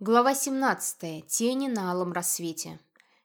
Глава 17. Тени на алом рассвете.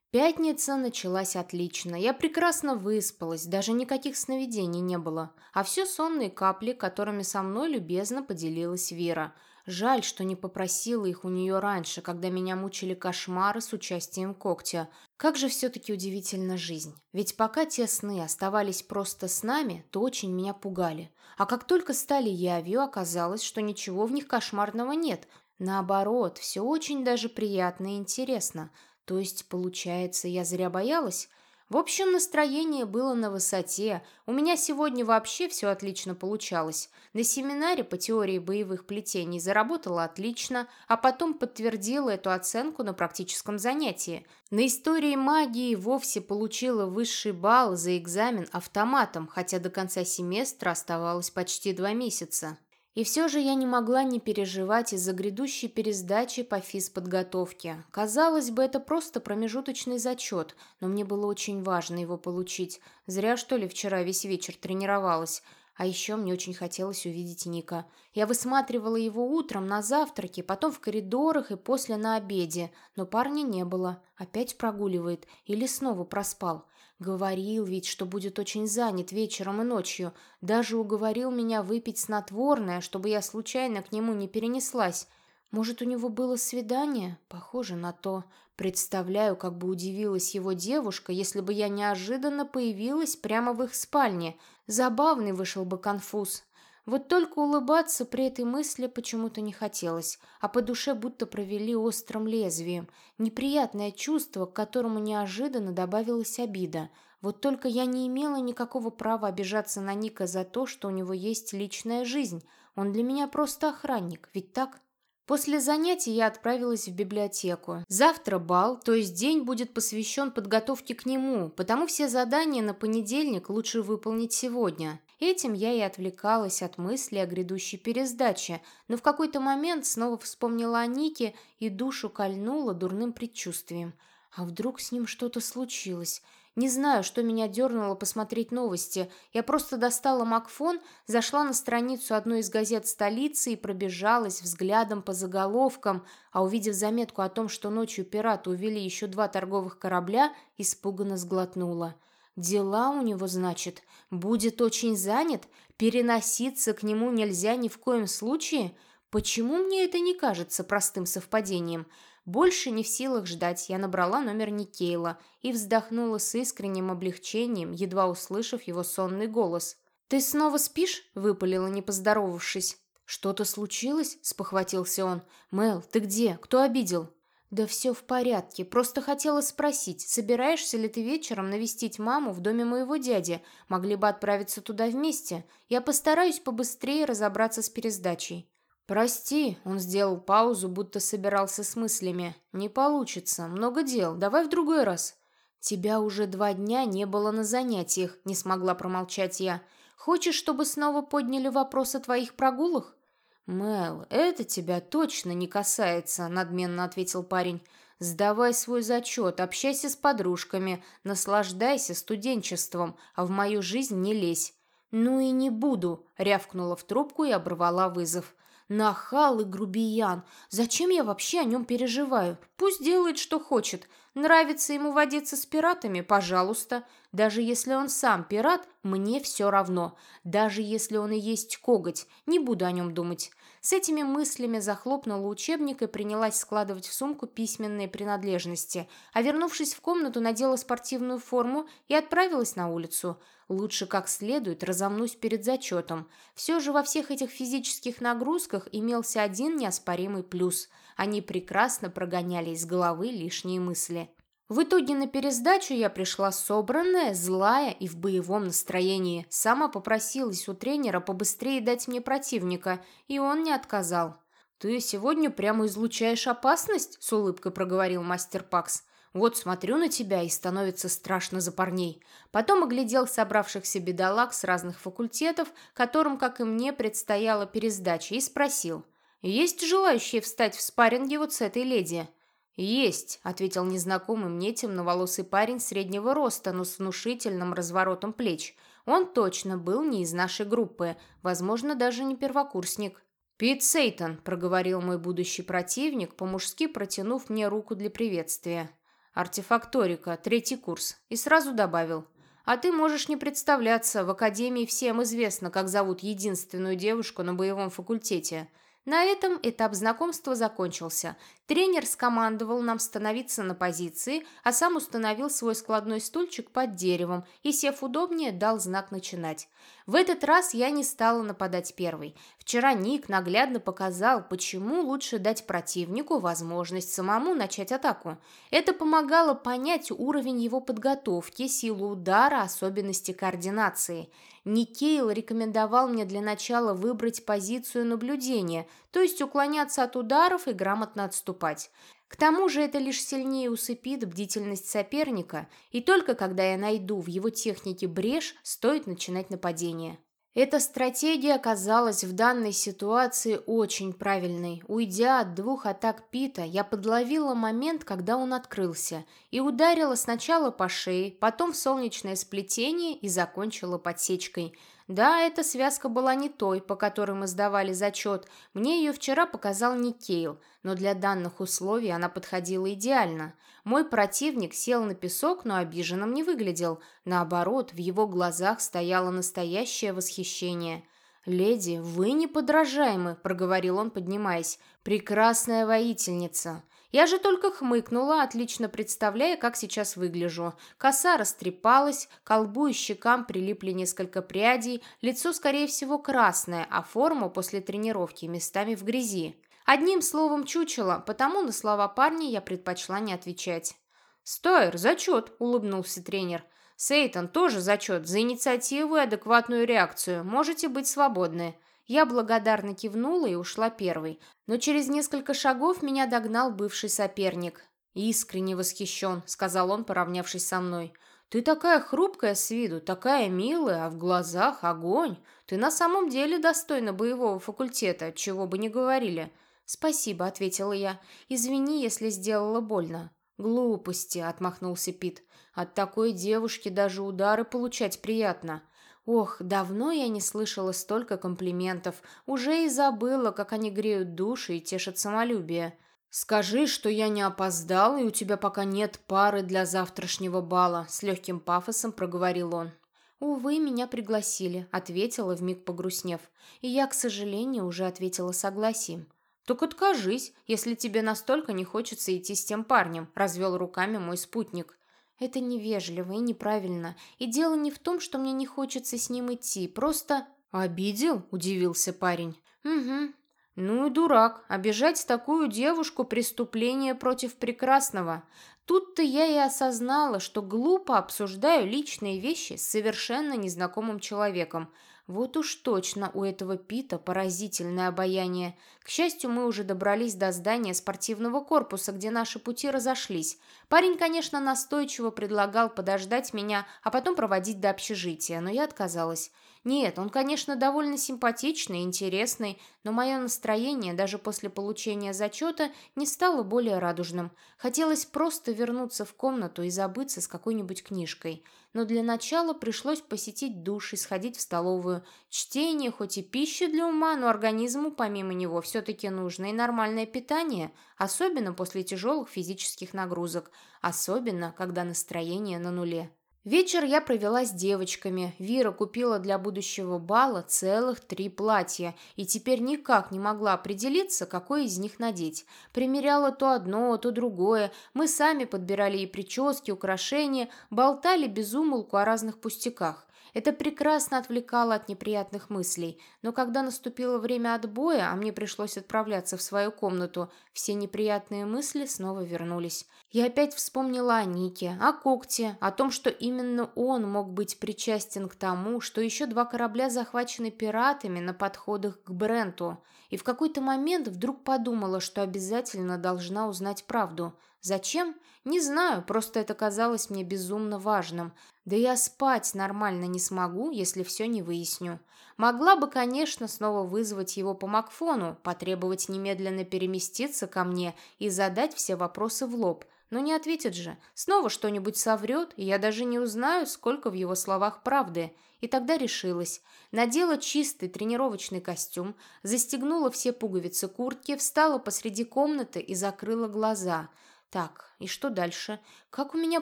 Пятница началась отлично. Я прекрасно выспалась, даже никаких сновидений не было. А все сонные капли, которыми со мной любезно поделилась Вера. Жаль, что не попросила их у нее раньше, когда меня мучили кошмары с участием когтя. Как же все-таки удивительна жизнь. Ведь пока те сны оставались просто с нами, то очень меня пугали. А как только стали явью, оказалось, что ничего в них кошмарного нет, Наоборот, все очень даже приятно и интересно. То есть, получается, я зря боялась? В общем, настроение было на высоте. У меня сегодня вообще все отлично получалось. На семинаре по теории боевых плетений заработала отлично, а потом подтвердила эту оценку на практическом занятии. На истории магии вовсе получила высший балл за экзамен автоматом, хотя до конца семестра оставалось почти два месяца. И все же я не могла не переживать из-за грядущей пересдачи по физподготовке. Казалось бы, это просто промежуточный зачет, но мне было очень важно его получить. Зря, что ли, вчера весь вечер тренировалась. А еще мне очень хотелось увидеть Ника. Я высматривала его утром на завтраке, потом в коридорах и после на обеде. Но парня не было. Опять прогуливает. Или снова проспал. Говорил ведь, что будет очень занят вечером и ночью. Даже уговорил меня выпить снотворное, чтобы я случайно к нему не перенеслась. Может, у него было свидание? Похоже на то. Представляю, как бы удивилась его девушка, если бы я неожиданно появилась прямо в их спальне. Забавный вышел бы конфуз. Вот только улыбаться при этой мысли почему-то не хотелось, а по душе будто провели острым лезвием. Неприятное чувство, к которому неожиданно добавилась обида. Вот только я не имела никакого права обижаться на Ника за то, что у него есть личная жизнь. Он для меня просто охранник, ведь так? После занятий я отправилась в библиотеку. Завтра бал, то есть день будет посвящен подготовке к нему, потому все задания на понедельник лучше выполнить сегодня. Этим я и отвлекалась от мысли о грядущей пересдаче, но в какой-то момент снова вспомнила о Нике и душу кольнула дурным предчувствием. А вдруг с ним что-то случилось? Не знаю, что меня дернуло посмотреть новости. Я просто достала Макфон, зашла на страницу одной из газет столицы и пробежалась взглядом по заголовкам, а увидев заметку о том, что ночью пираты увели еще два торговых корабля, испуганно сглотнула. «Дела у него, значит, будет очень занят? Переноситься к нему нельзя ни в коем случае? Почему мне это не кажется простым совпадением?» Больше не в силах ждать, я набрала номер Никейла и вздохнула с искренним облегчением, едва услышав его сонный голос. «Ты снова спишь?» – выпалила, не поздоровавшись. «Что-то случилось?» – спохватился он. «Мел, ты где? Кто обидел?» «Да все в порядке. Просто хотела спросить, собираешься ли ты вечером навестить маму в доме моего дяди? Могли бы отправиться туда вместе. Я постараюсь побыстрее разобраться с пересдачей». «Прости», — он сделал паузу, будто собирался с мыслями. «Не получится. Много дел. Давай в другой раз». «Тебя уже два дня не было на занятиях», — не смогла промолчать я. «Хочешь, чтобы снова подняли вопрос о твоих прогулах?» «Мэл, это тебя точно не касается», — надменно ответил парень. «Сдавай свой зачет, общайся с подружками, наслаждайся студенчеством, а в мою жизнь не лезь». «Ну и не буду», — рявкнула в трубку и оборвала вызов. Нахал и грубиян. Зачем я вообще о нем переживаю? Пусть делает, что хочет. Нравится ему водиться с пиратами? Пожалуйста. Даже если он сам пират, мне все равно. Даже если он и есть коготь, не буду о нем думать. С этими мыслями захлопнула учебник и принялась складывать в сумку письменные принадлежности, а вернувшись в комнату, надела спортивную форму и отправилась на улицу. Лучше как следует разомнусь перед зачетом. Все же во всех этих физических нагрузках имелся один неоспоримый плюс. Они прекрасно прогоняли из головы лишние мысли. В итоге на пересдачу я пришла собранная, злая и в боевом настроении. Сама попросилась у тренера побыстрее дать мне противника, и он не отказал. «Ты сегодня прямо излучаешь опасность?» – с улыбкой проговорил мастер Пакс. «Вот смотрю на тебя, и становится страшно за парней». Потом оглядел собравшихся бедолаг с разных факультетов, которым, как и мне, предстояла пересдача, и спросил. «Есть желающие встать в спарринге вот с этой леди?» «Есть», — ответил незнакомый мне темноволосый парень среднего роста, но с внушительным разворотом плеч. Он точно был не из нашей группы, возможно, даже не первокурсник. «Пит Сейтон», — проговорил мой будущий противник, по-мужски протянув мне руку для приветствия. «Артефакторика, третий курс». И сразу добавил. «А ты можешь не представляться, в Академии всем известно, как зовут единственную девушку на боевом факультете». На этом этап знакомства закончился. Тренер скомандовал нам становиться на позиции, а сам установил свой складной стульчик под деревом и, сев удобнее, дал знак начинать. В этот раз я не стала нападать первой. Вчера Ник наглядно показал, почему лучше дать противнику возможность самому начать атаку. Это помогало понять уровень его подготовки, силу удара, особенности координации – Никейл рекомендовал мне для начала выбрать позицию наблюдения, то есть уклоняться от ударов и грамотно отступать. К тому же это лишь сильнее усыпит бдительность соперника, и только когда я найду в его технике брешь, стоит начинать нападение. Эта стратегия оказалась в данной ситуации очень правильной. Уйдя от двух атак Пита, я подловила момент, когда он открылся, и ударила сначала по шее, потом в солнечное сплетение и закончила подсечкой – да, эта связка была не той, по которой мы сдавали зачет. Мне ее вчера показал Никейл, но для данных условий она подходила идеально. Мой противник сел на песок, но обиженным не выглядел. Наоборот, в его глазах стояло настоящее восхищение. «Леди, вы неподражаемы», — проговорил он, поднимаясь. «Прекрасная воительница». Я же только хмыкнула, отлично представляя, как сейчас выгляжу. Коса растрепалась, к колбу и щекам прилипли несколько прядей, лицо, скорее всего, красное, а форма после тренировки местами в грязи. Одним словом чучело, потому на слова парня я предпочла не отвечать. «Стойр, зачет!» – улыбнулся тренер. «Сейтон, тоже зачет. За инициативу и адекватную реакцию. Можете быть свободны». Я благодарно кивнула и ушла первой, но через несколько шагов меня догнал бывший соперник. «Искренне восхищен», — сказал он, поравнявшись со мной. «Ты такая хрупкая с виду, такая милая, а в глазах огонь. Ты на самом деле достойна боевого факультета, чего бы ни говорили». «Спасибо», — ответила я. «Извини, если сделала больно». «Глупости», — отмахнулся Пит. «От такой девушки даже удары получать приятно». Ох, давно я не слышала столько комплиментов, уже и забыла, как они греют души и тешат самолюбие. «Скажи, что я не опоздал, и у тебя пока нет пары для завтрашнего бала», — с легким пафосом проговорил он. «Увы, меня пригласили», — ответила, вмиг погрустнев. И я, к сожалению, уже ответила согласием. «Так откажись, если тебе настолько не хочется идти с тем парнем», — развел руками мой спутник. Это невежливо и неправильно. И дело не в том, что мне не хочется с ним идти, просто... «Обидел?» – удивился парень. «Угу. Ну и дурак. Обижать такую девушку – преступление против прекрасного. Тут-то я и осознала, что глупо обсуждаю личные вещи с совершенно незнакомым человеком. Вот уж точно у этого Пита поразительное обаяние. К счастью, мы уже добрались до здания спортивного корпуса, где наши пути разошлись. Парень, конечно, настойчиво предлагал подождать меня, а потом проводить до общежития, но я отказалась. Нет, он, конечно, довольно симпатичный интересный, но мое настроение даже после получения зачета не стало более радужным. Хотелось просто вернуться в комнату и забыться с какой-нибудь книжкой. Но для начала пришлось посетить душ и сходить в столовую. Чтение, хоть и пища для ума, но организму помимо него все-таки нужно и нормальное питание, особенно после тяжелых физических нагрузок, особенно когда настроение на нуле. Вечер я провела с девочками. Вира купила для будущего бала целых три платья и теперь никак не могла определиться, какое из них надеть. Примеряла то одно, то другое. Мы сами подбирали и прически, украшения, болтали без умолку о разных пустяках. Это прекрасно отвлекало от неприятных мыслей, но когда наступило время отбоя, а мне пришлось отправляться в свою комнату, все неприятные мысли снова вернулись. Я опять вспомнила о Нике, о Когте, о том, что именно он мог быть причастен к тому, что еще два корабля захвачены пиратами на подходах к Бренту, и в какой-то момент вдруг подумала, что обязательно должна узнать правду. Зачем? Не знаю, просто это казалось мне безумно важным. Да я спать нормально не смогу, если все не выясню. Могла бы, конечно, снова вызвать его по Макфону, потребовать немедленно переместиться ко мне и задать все вопросы в лоб. Но не ответит же. Снова что-нибудь соврет, и я даже не узнаю, сколько в его словах правды. И тогда решилась. Надела чистый тренировочный костюм, застегнула все пуговицы куртки, встала посреди комнаты и закрыла глаза. Так, и что дальше? Как у меня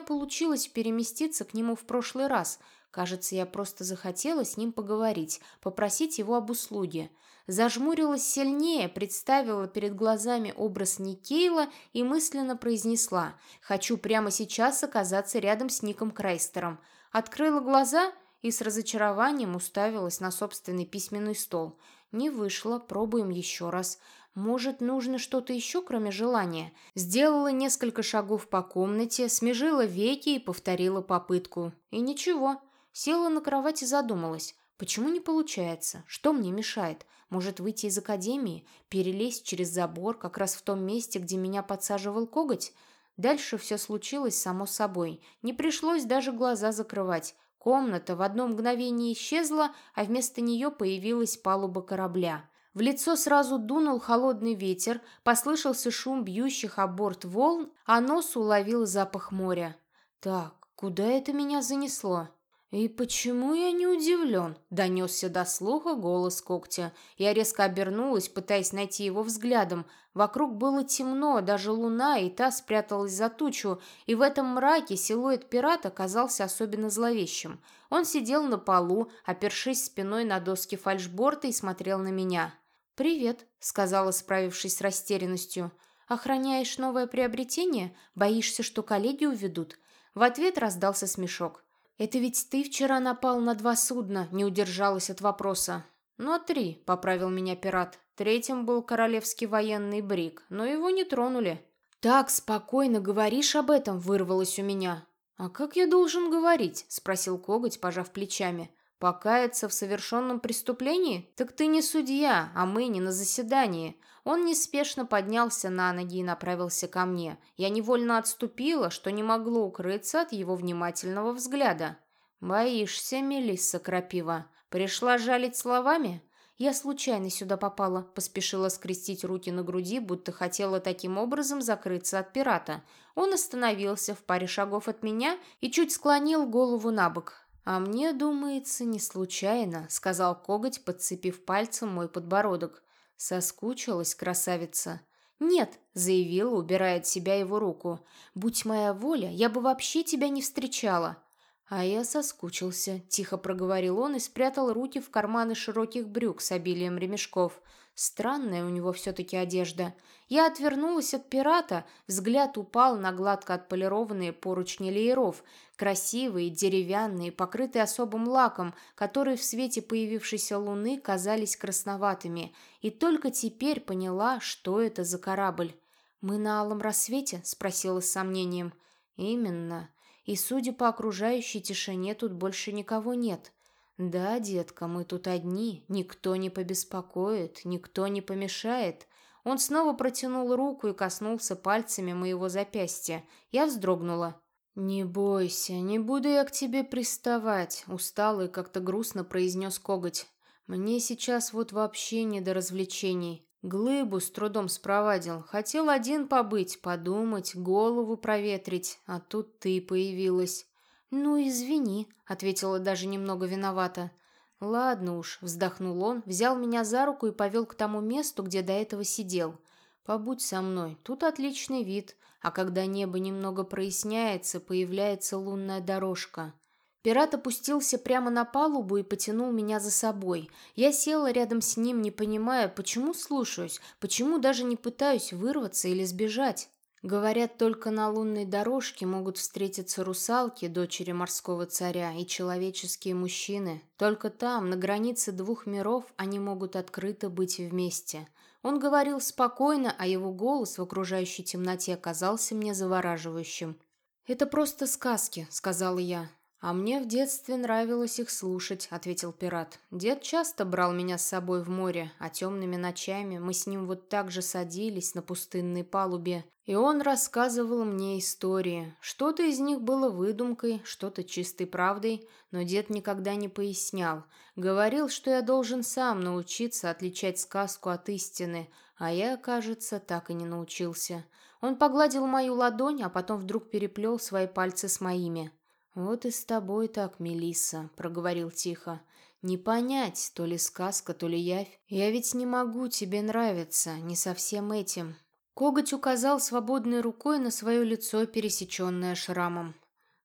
получилось переместиться к нему в прошлый раз? Кажется, я просто захотела с ним поговорить, попросить его об услуге. Зажмурилась сильнее, представила перед глазами образ Никейла и мысленно произнесла «Хочу прямо сейчас оказаться рядом с Ником Крайстером». Открыла глаза и с разочарованием уставилась на собственный письменный стол. Не вышло, пробуем еще раз. Может, нужно что-то еще, кроме желания? Сделала несколько шагов по комнате, смежила веки и повторила попытку. И ничего. Села на кровать и задумалась. Почему не получается? Что мне мешает? Может, выйти из академии? Перелезть через забор, как раз в том месте, где меня подсаживал коготь? Дальше все случилось само собой. Не пришлось даже глаза закрывать. Комната в одно мгновение исчезла, а вместо нее появилась палуба корабля. В лицо сразу дунул холодный ветер, послышался шум бьющих о борт волн, а нос уловил запах моря. «Так, куда это меня занесло?» «И почему я не удивлен?» – донесся до слуха голос когтя. Я резко обернулась, пытаясь найти его взглядом. Вокруг было темно, даже луна и та спряталась за тучу, и в этом мраке силуэт пирата казался особенно зловещим. Он сидел на полу, опершись спиной на доски фальшборта и смотрел на меня. «Привет», — сказала, справившись с растерянностью. «Охраняешь новое приобретение? Боишься, что коллеги уведут?» В ответ раздался смешок. «Это ведь ты вчера напал на два судна», — не удержалась от вопроса. «Ну, три», — поправил меня пират. Третьим был королевский военный брик, но его не тронули. «Так спокойно говоришь об этом», — вырвалось у меня. «А как я должен говорить?» — спросил коготь, пожав плечами. «Покаяться в совершенном преступлении? Так ты не судья, а мы не на заседании. Он неспешно поднялся на ноги и направился ко мне. Я невольно отступила, что не могло укрыться от его внимательного взгляда. «Боишься, Мелисса Крапива? Пришла жалить словами?» «Я случайно сюда попала», — поспешила скрестить руки на груди, будто хотела таким образом закрыться от пирата. Он остановился в паре шагов от меня и чуть склонил голову на бок. «А мне, думается, не случайно», — сказал коготь, подцепив пальцем мой подбородок. Соскучилась красавица. «Нет», — заявила, убирая от себя его руку. «Будь моя воля, я бы вообще тебя не встречала». «А я соскучился», — тихо проговорил он и спрятал руки в карманы широких брюк с обилием ремешков. Странная у него все-таки одежда. Я отвернулась от пирата, взгляд упал на гладко отполированные поручни лееров, красивые, деревянные, покрытые особым лаком, которые в свете появившейся луны казались красноватыми, и только теперь поняла, что это за корабль. «Мы на алом рассвете?» — спросила с сомнением. «Именно. И, судя по окружающей тишине, тут больше никого нет». «Да, детка, мы тут одни, никто не побеспокоит, никто не помешает». Он снова протянул руку и коснулся пальцами моего запястья. Я вздрогнула. «Не бойся, не буду я к тебе приставать», — устало и как-то грустно произнес коготь. «Мне сейчас вот вообще не до развлечений. Глыбу с трудом спровадил. Хотел один побыть, подумать, голову проветрить, а тут ты появилась». «Ну, извини», — ответила даже немного виновата. «Ладно уж», — вздохнул он, взял меня за руку и повел к тому месту, где до этого сидел. «Побудь со мной, тут отличный вид, а когда небо немного проясняется, появляется лунная дорожка». Пират опустился прямо на палубу и потянул меня за собой. Я села рядом с ним, не понимая, почему слушаюсь, почему даже не пытаюсь вырваться или сбежать. Говорят, только на лунной дорожке могут встретиться русалки, дочери морского царя, и человеческие мужчины. Только там, на границе двух миров, они могут открыто быть вместе. Он говорил спокойно, а его голос в окружающей темноте оказался мне завораживающим. «Это просто сказки», — сказала я. «А мне в детстве нравилось их слушать», — ответил пират. «Дед часто брал меня с собой в море, а темными ночами мы с ним вот так же садились на пустынной палубе, и он рассказывал мне истории. Что-то из них было выдумкой, что-то чистой правдой, но дед никогда не пояснял. Говорил, что я должен сам научиться отличать сказку от истины, а я, кажется, так и не научился». Он погладил мою ладонь, а потом вдруг переплел свои пальцы с моими. «Вот и с тобой так, Мелисса», — проговорил тихо. «Не понять, то ли сказка, то ли явь. Я ведь не могу тебе нравиться, не совсем этим». Коготь указал свободной рукой на свое лицо, пересеченное шрамом.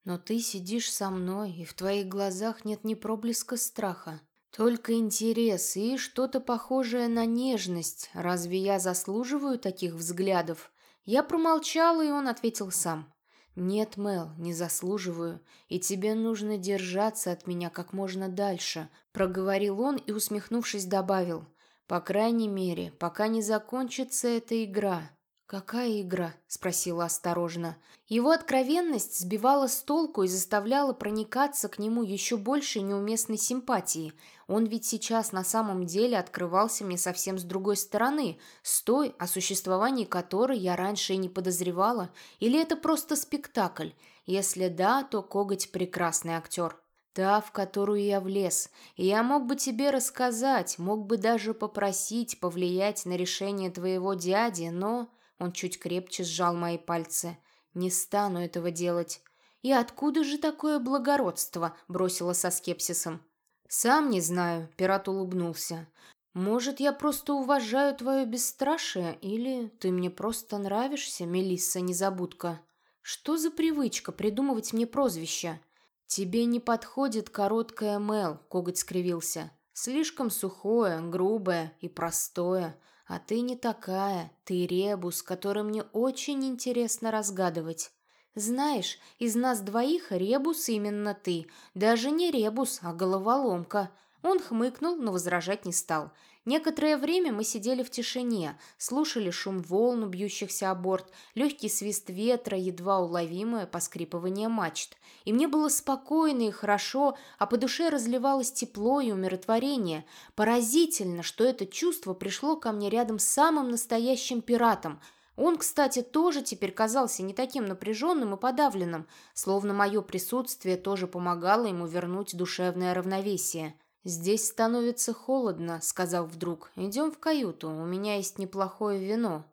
«Но ты сидишь со мной, и в твоих глазах нет ни проблеска страха. Только интерес и что-то похожее на нежность. Разве я заслуживаю таких взглядов?» Я промолчала, и он ответил сам. «Нет, Мел, не заслуживаю, и тебе нужно держаться от меня как можно дальше», проговорил он и, усмехнувшись, добавил. «По крайней мере, пока не закончится эта игра». «Какая игра?» – спросила осторожно. Его откровенность сбивала с толку и заставляла проникаться к нему еще большей неуместной симпатии. Он ведь сейчас на самом деле открывался мне совсем с другой стороны, с той, о существовании которой я раньше и не подозревала. Или это просто спектакль? Если да, то Коготь прекрасный актер. Та, в которую я влез. И я мог бы тебе рассказать, мог бы даже попросить повлиять на решение твоего дяди, но... Он чуть крепче сжал мои пальцы. «Не стану этого делать». «И откуда же такое благородство?» – бросила со скепсисом. «Сам не знаю», – пират улыбнулся. «Может, я просто уважаю твое бесстрашие, или ты мне просто нравишься, Мелисса Незабудка? Что за привычка придумывать мне прозвища?» «Тебе не подходит короткое Мел», — коготь скривился. «Слишком сухое, грубое и простое. А ты не такая, ты ребус, который мне очень интересно разгадывать. Знаешь, из нас двоих ребус именно ты. Даже не ребус, а головоломка. Он хмыкнул, но возражать не стал. Некоторое время мы сидели в тишине, слушали шум волн, бьющихся о борт, легкий свист ветра, едва уловимое поскрипывание мачт. И мне было спокойно и хорошо, а по душе разливалось тепло и умиротворение. Поразительно, что это чувство пришло ко мне рядом с самым настоящим пиратом – он, кстати, тоже теперь казался не таким напряженным и подавленным, словно мое присутствие тоже помогало ему вернуть душевное равновесие. «Здесь становится холодно», — сказал вдруг. «Идем в каюту, у меня есть неплохое вино».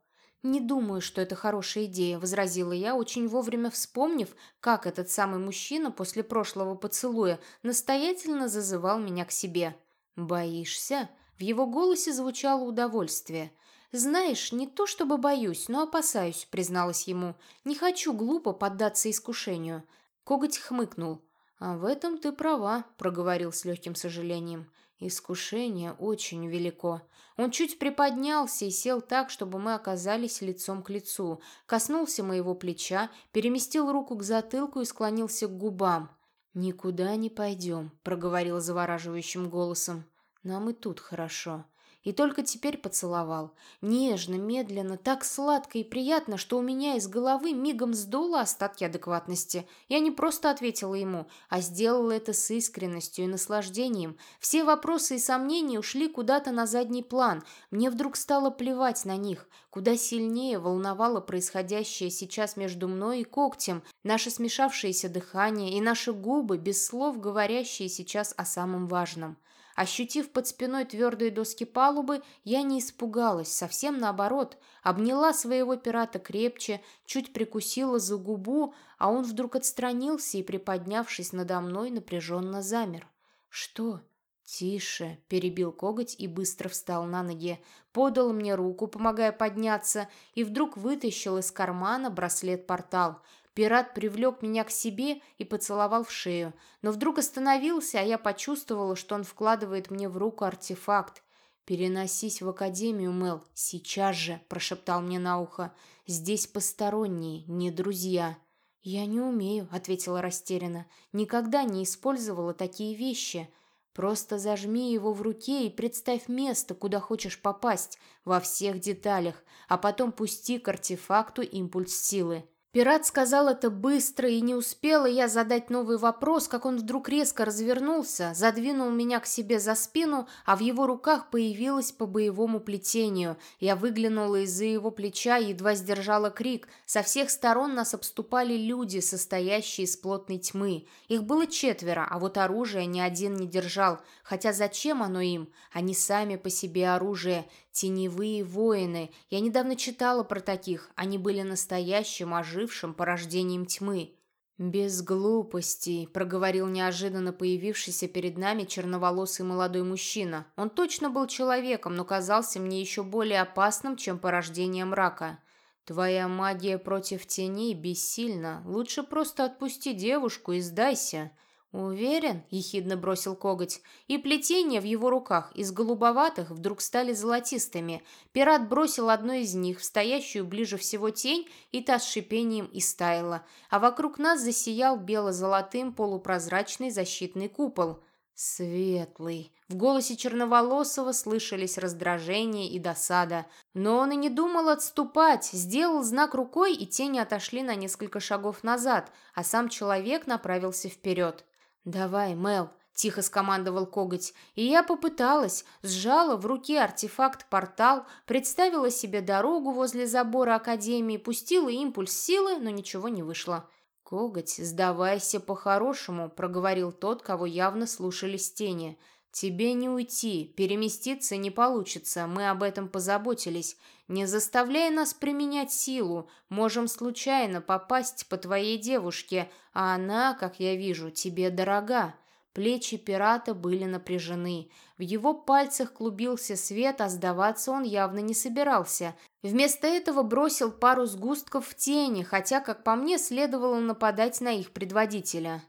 «Не думаю, что это хорошая идея», — возразила я, очень вовремя вспомнив, как этот самый мужчина после прошлого поцелуя настоятельно зазывал меня к себе. «Боишься?» В его голосе звучало удовольствие. «Знаешь, не то чтобы боюсь, но опасаюсь», — призналась ему. «Не хочу глупо поддаться искушению». Коготь хмыкнул. «А в этом ты права», — проговорил с легким сожалением. «Искушение очень велико». Он чуть приподнялся и сел так, чтобы мы оказались лицом к лицу. Коснулся моего плеча, переместил руку к затылку и склонился к губам. «Никуда не пойдем», — проговорил завораживающим голосом. «Нам и тут хорошо» и только теперь поцеловал. Нежно, медленно, так сладко и приятно, что у меня из головы мигом сдуло остатки адекватности. Я не просто ответила ему, а сделала это с искренностью и наслаждением. Все вопросы и сомнения ушли куда-то на задний план. Мне вдруг стало плевать на них. Куда сильнее волновало происходящее сейчас между мной и когтем, наше смешавшееся дыхание и наши губы, без слов говорящие сейчас о самом важном. Ощутив под спиной твердые доски палубы, я не испугалась, совсем наоборот. Обняла своего пирата крепче, чуть прикусила за губу, а он вдруг отстранился и, приподнявшись надо мной, напряженно замер. «Что?» «Тише», — перебил коготь и быстро встал на ноги, подал мне руку, помогая подняться, и вдруг вытащил из кармана браслет-портал — Пират привлек меня к себе и поцеловал в шею, но вдруг остановился, а я почувствовала, что он вкладывает мне в руку артефакт. «Переносись в академию, Мел, сейчас же», – прошептал мне на ухо. «Здесь посторонние, не друзья». «Я не умею», – ответила растерянно. «Никогда не использовала такие вещи». Просто зажми его в руке и представь место, куда хочешь попасть, во всех деталях, а потом пусти к артефакту импульс силы. Пират сказал это быстро, и не успела я задать новый вопрос, как он вдруг резко развернулся, задвинул меня к себе за спину, а в его руках появилось по боевому плетению. Я выглянула из-за его плеча и едва сдержала крик. Со всех сторон нас обступали люди, состоящие из плотной тьмы. Их было четверо, а вот оружие ни один не держал. Хотя зачем оно им? Они сами по себе оружие. Теневые воины. Я недавно читала про таких. Они были настоящим, ожившим порождением тьмы. «Без глупостей», — проговорил неожиданно появившийся перед нами черноволосый молодой мужчина. Он точно был человеком, но казался мне еще более опасным, чем порождение мрака. «Твоя магия против теней бессильна. Лучше просто отпусти девушку и сдайся». «Уверен?» – ехидно бросил коготь. И плетения в его руках из голубоватых вдруг стали золотистыми. Пират бросил одно из них в стоящую ближе всего тень, и та с шипением истаяла. А вокруг нас засиял бело-золотым полупрозрачный защитный купол. «Светлый». В голосе Черноволосого слышались раздражение и досада. Но он и не думал отступать, сделал знак рукой, и тени отошли на несколько шагов назад, а сам человек направился вперед. «Давай, Мел», — тихо скомандовал коготь, и я попыталась, сжала в руке артефакт-портал, представила себе дорогу возле забора Академии, пустила импульс силы, но ничего не вышло. «Коготь, сдавайся по-хорошему», — проговорил тот, кого явно слушали тени. «Тебе не уйти, переместиться не получится, мы об этом позаботились. Не заставляй нас применять силу, можем случайно попасть по твоей девушке, а она, как я вижу, тебе дорога». Плечи пирата были напряжены. В его пальцах клубился свет, а сдаваться он явно не собирался. Вместо этого бросил пару сгустков в тени, хотя, как по мне, следовало нападать на их предводителя.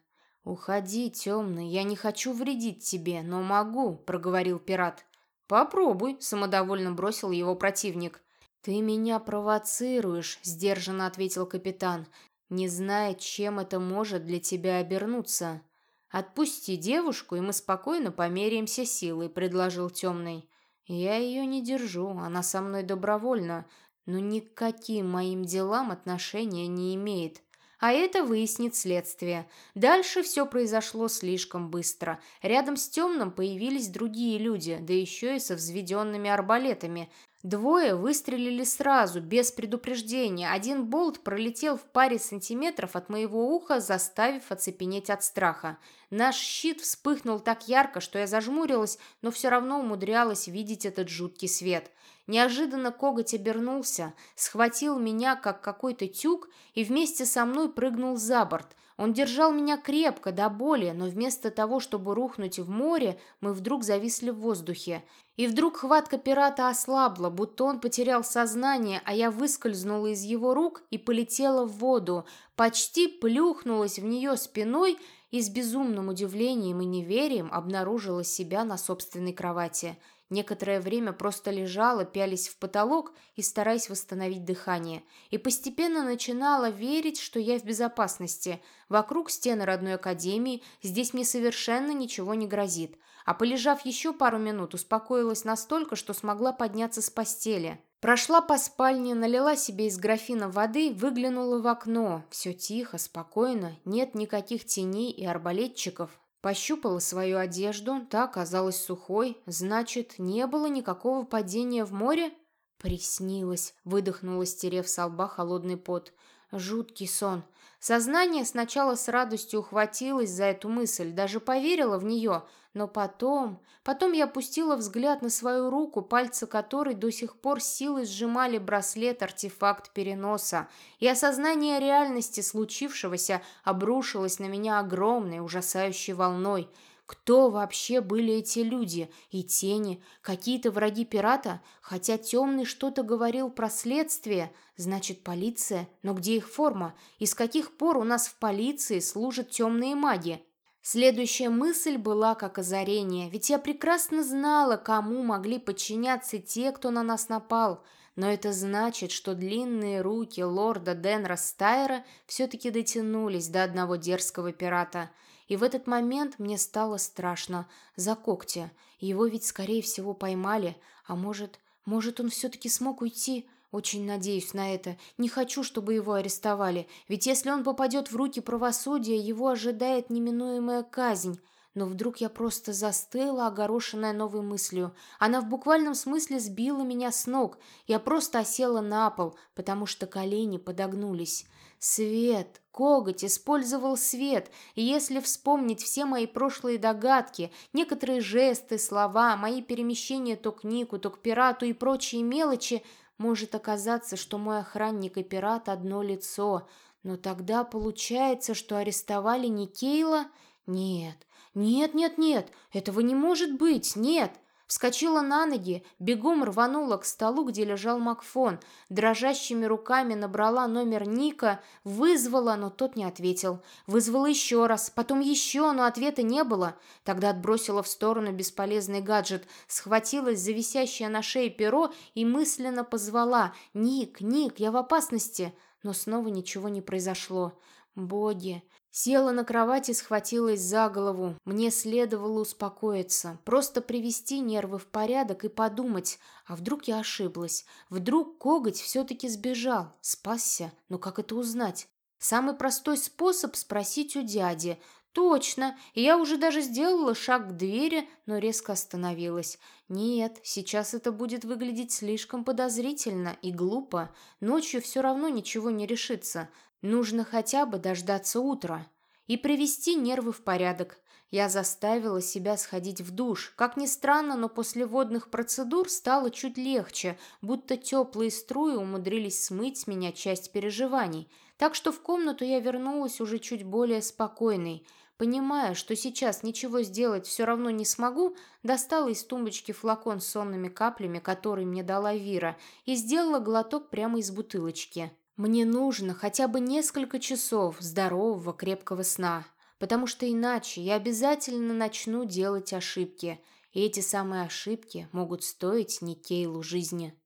«Уходи, темный, я не хочу вредить тебе, но могу», — проговорил пират. «Попробуй», — самодовольно бросил его противник. «Ты меня провоцируешь», — сдержанно ответил капитан, не зная, чем это может для тебя обернуться. «Отпусти девушку, и мы спокойно померяемся силой», — предложил темный. «Я ее не держу, она со мной добровольно, но ни к каким моим делам отношения не имеет. А это выяснит следствие. Дальше все произошло слишком быстро. Рядом с темным появились другие люди, да еще и со взведенными арбалетами. Двое выстрелили сразу, без предупреждения. Один болт пролетел в паре сантиметров от моего уха, заставив оцепенеть от страха. Наш щит вспыхнул так ярко, что я зажмурилась, но все равно умудрялась видеть этот жуткий свет. Неожиданно коготь обернулся, схватил меня, как какой-то тюк, и вместе со мной прыгнул за борт. Он держал меня крепко, до боли, но вместо того, чтобы рухнуть в море, мы вдруг зависли в воздухе. И вдруг хватка пирата ослабла, будто он потерял сознание, а я выскользнула из его рук и полетела в воду, почти плюхнулась в нее спиной и с безумным удивлением и неверием обнаружила себя на собственной кровати – Некоторое время просто лежала, пялись в потолок и стараясь восстановить дыхание. И постепенно начинала верить, что я в безопасности. Вокруг стены родной академии, здесь мне совершенно ничего не грозит. А полежав еще пару минут, успокоилась настолько, что смогла подняться с постели. Прошла по спальне, налила себе из графина воды, выглянула в окно. Все тихо, спокойно, нет никаких теней и арбалетчиков. Пощупала свою одежду, та оказалась сухой, значит, не было никакого падения в море? Приснилось, выдохнула, стерев с лба холодный пот. Жуткий сон. Сознание сначала с радостью ухватилось за эту мысль, даже поверило в нее, но потом... Потом я опустила взгляд на свою руку, пальцы которой до сих пор силой сжимали браслет-артефакт переноса, и осознание реальности случившегося обрушилось на меня огромной, ужасающей волной. Кто вообще были эти люди? И тени? Какие-то враги пирата? Хотя темный что-то говорил про следствие. Значит, полиция? Но где их форма? И с каких пор у нас в полиции служат темные маги? Следующая мысль была как озарение, ведь я прекрасно знала, кому могли подчиняться те, кто на нас напал. Но это значит, что длинные руки лорда Денра Стайра все-таки дотянулись до одного дерзкого пирата. И в этот момент мне стало страшно за когтя. Его ведь, скорее всего, поймали. А может, может, он все-таки смог уйти? Очень надеюсь на это. Не хочу, чтобы его арестовали, ведь если он попадет в руки правосудия, его ожидает неминуемая казнь. но вдруг я просто застыла, огорошенная новой мыслью. Она в буквальном смысле сбила меня с ног. Я просто осела на пол, потому что колени подогнулись. Свет, коготь использовал свет, и если вспомнить все мои прошлые догадки, некоторые жесты, слова, мои перемещения то к Нику, то к пирату и прочие мелочи, может оказаться, что мой охранник и пират одно лицо. Но тогда получается, что арестовали не Кейла? Нет, нет, нет, нет, этого не может быть, нет. Вскочила на ноги, бегом рванула к столу, где лежал Макфон. Дрожащими руками набрала номер Ника, вызвала, но тот не ответил. Вызвала еще раз, потом еще, но ответа не было. Тогда отбросила в сторону бесполезный гаджет, схватилась за висящее на шее перо и мысленно позвала «Ник, Ник, я в опасности!» Но снова ничего не произошло. Боги, Села на кровати, схватилась за голову. Мне следовало успокоиться, просто привести нервы в порядок и подумать, а вдруг я ошиблась? Вдруг коготь все-таки сбежал, спасся? Но как это узнать? Самый простой способ спросить у дяди. Точно, я уже даже сделала шаг к двери, но резко остановилась. Нет, сейчас это будет выглядеть слишком подозрительно и глупо. Ночью все равно ничего не решится. Нужно хотя бы дождаться утра и привести нервы в порядок. Я заставила себя сходить в душ. Как ни странно, но после водных процедур стало чуть легче, будто теплые струи умудрились смыть с меня часть переживаний. Так что в комнату я вернулась уже чуть более спокойной. Понимая, что сейчас ничего сделать все равно не смогу, достала из тумбочки флакон с сонными каплями, который мне дала Вира, и сделала глоток прямо из бутылочки. Мне нужно хотя бы несколько часов здорового крепкого сна, потому что иначе я обязательно начну делать ошибки, и эти самые ошибки могут стоить Никейлу жизни.